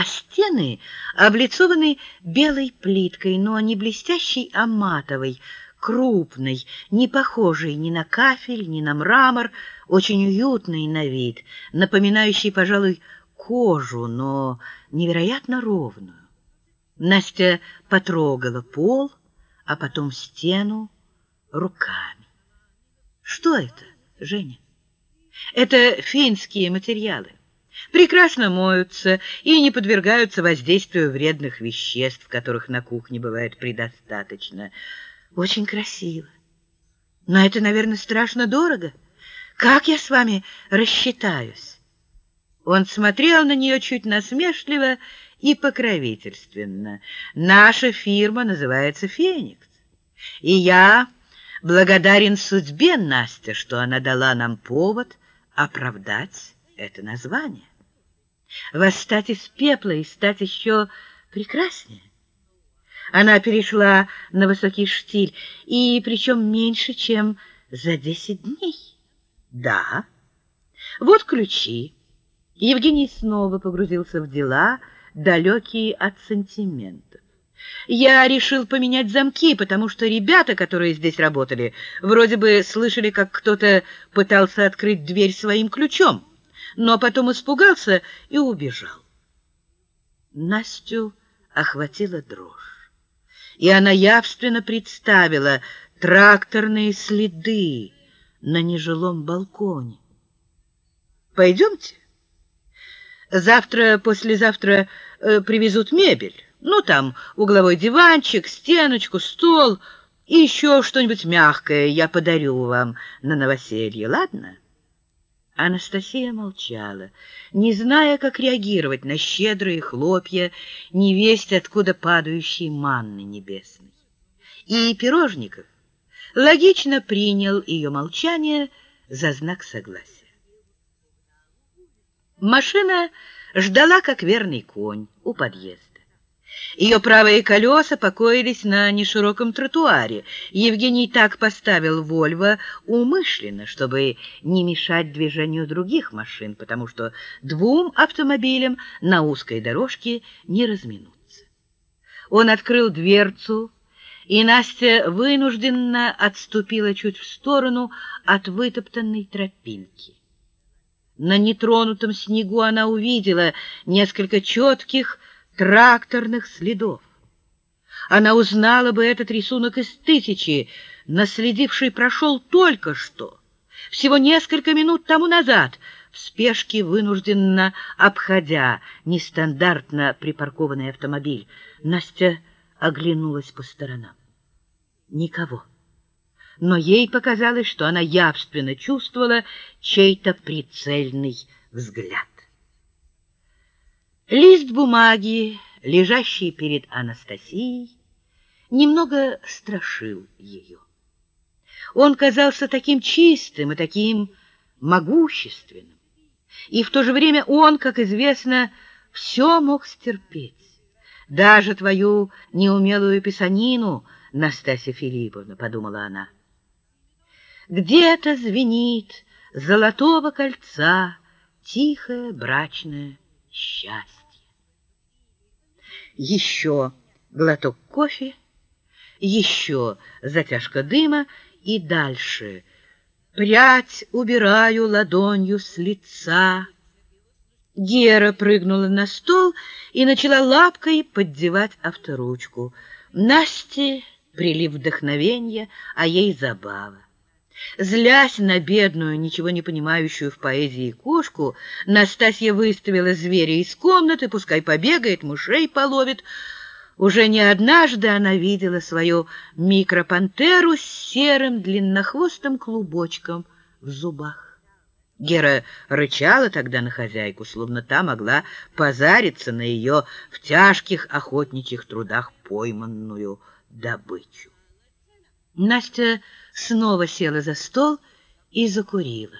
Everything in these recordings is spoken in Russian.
а стены облицованы белой плиткой, но не блестящей, а матовой, крупной, не похожей ни на кафель, ни на мрамор, очень уютный на вид, напоминающий, пожалуй, кожу, но невероятно ровную. Настя потрогала пол, а потом стену руками. Что это, Женя? Это финские материалы. Прекрасно моются и не подвергаются воздействию вредных веществ, которых на кухне бывает предостаточно. Очень красиво. Но это, наверное, страшно дорого. Как я с вами рассчитаюсь? Он смотрел на нее чуть насмешливо и покровительственно. Наша фирма называется «Феникс». И я благодарен судьбе, Настя, что она дала нам повод оправдать это название. Восстать из пепла и стать еще прекраснее. Она перешла на высокий штиль, и причем меньше, чем за десять дней. Да, вот ключи. Евгений снова погрузился в дела, далекие от сантиментов. Я решил поменять замки, потому что ребята, которые здесь работали, вроде бы слышали, как кто-то пытался открыть дверь своим ключом, но потом испугался и убежал. Настю охватила дрожь, и она явственно представила тракторные следы на нежилом балконе. «Пойдемте. Завтра-послезавтра э, привезут мебель». Ну, там угловой диванчик, стеночку, стол и еще что-нибудь мягкое я подарю вам на новоселье, ладно?» Анастасия молчала, не зная, как реагировать на щедрые хлопья, невесть откуда падающей манны небесной. И Пирожников логично принял ее молчание за знак согласия. Машина ждала, как верный конь, у подъезда. Ее правые колеса покоились на нешироком тротуаре. Евгений так поставил «Вольво» умышленно, чтобы не мешать движению других машин, потому что двум автомобилям на узкой дорожке не разминуться. Он открыл дверцу, и Настя вынужденно отступила чуть в сторону от вытоптанной тропинки. На нетронутом снегу она увидела несколько четких, тракторных следов. Она узнала бы этот рисунок из тысячи, наследивший прошел только что, всего несколько минут тому назад, в спешке вынужденно обходя нестандартно припаркованный автомобиль. Настя оглянулась по сторонам. Никого. Но ей показалось, что она явственно чувствовала чей-то прицельный взгляд. Лист бумаги, лежащий перед Анастасией, немного страшил ее. Он казался таким чистым и таким могущественным. И в то же время он, как известно, все мог стерпеть. Даже твою неумелую писанину, Настасья Филипповна, подумала она. Где-то звенит золотого кольца тихое брачное счастье еще глоток кофе, еще затяжка дыма и дальше. Прядь убираю ладонью с лица. Гера прыгнула на стол и начала лапкой поддевать авторучку. Насте прилив вдохновения, а ей забава. Злясь на бедную, ничего не понимающую в поэзии кошку, Настасья выставила зверя из комнаты, пускай побегает, мышей половит. Уже не однажды она видела свою микропантеру с серым длиннохвостым клубочком в зубах. Гера рычала тогда на хозяйку, словно та могла позариться на ее в тяжких охотничьих трудах пойманную добычу. Настя снова села за стол и закурила.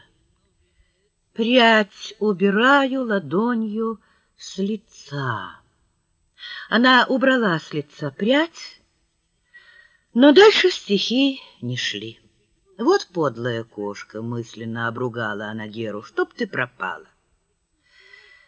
Прядь убираю ладонью с лица. Она убрала с лица прядь, но дальше стихи не шли. Вот подлая кошка, мысленно обругала она Геру, чтоб ты пропала.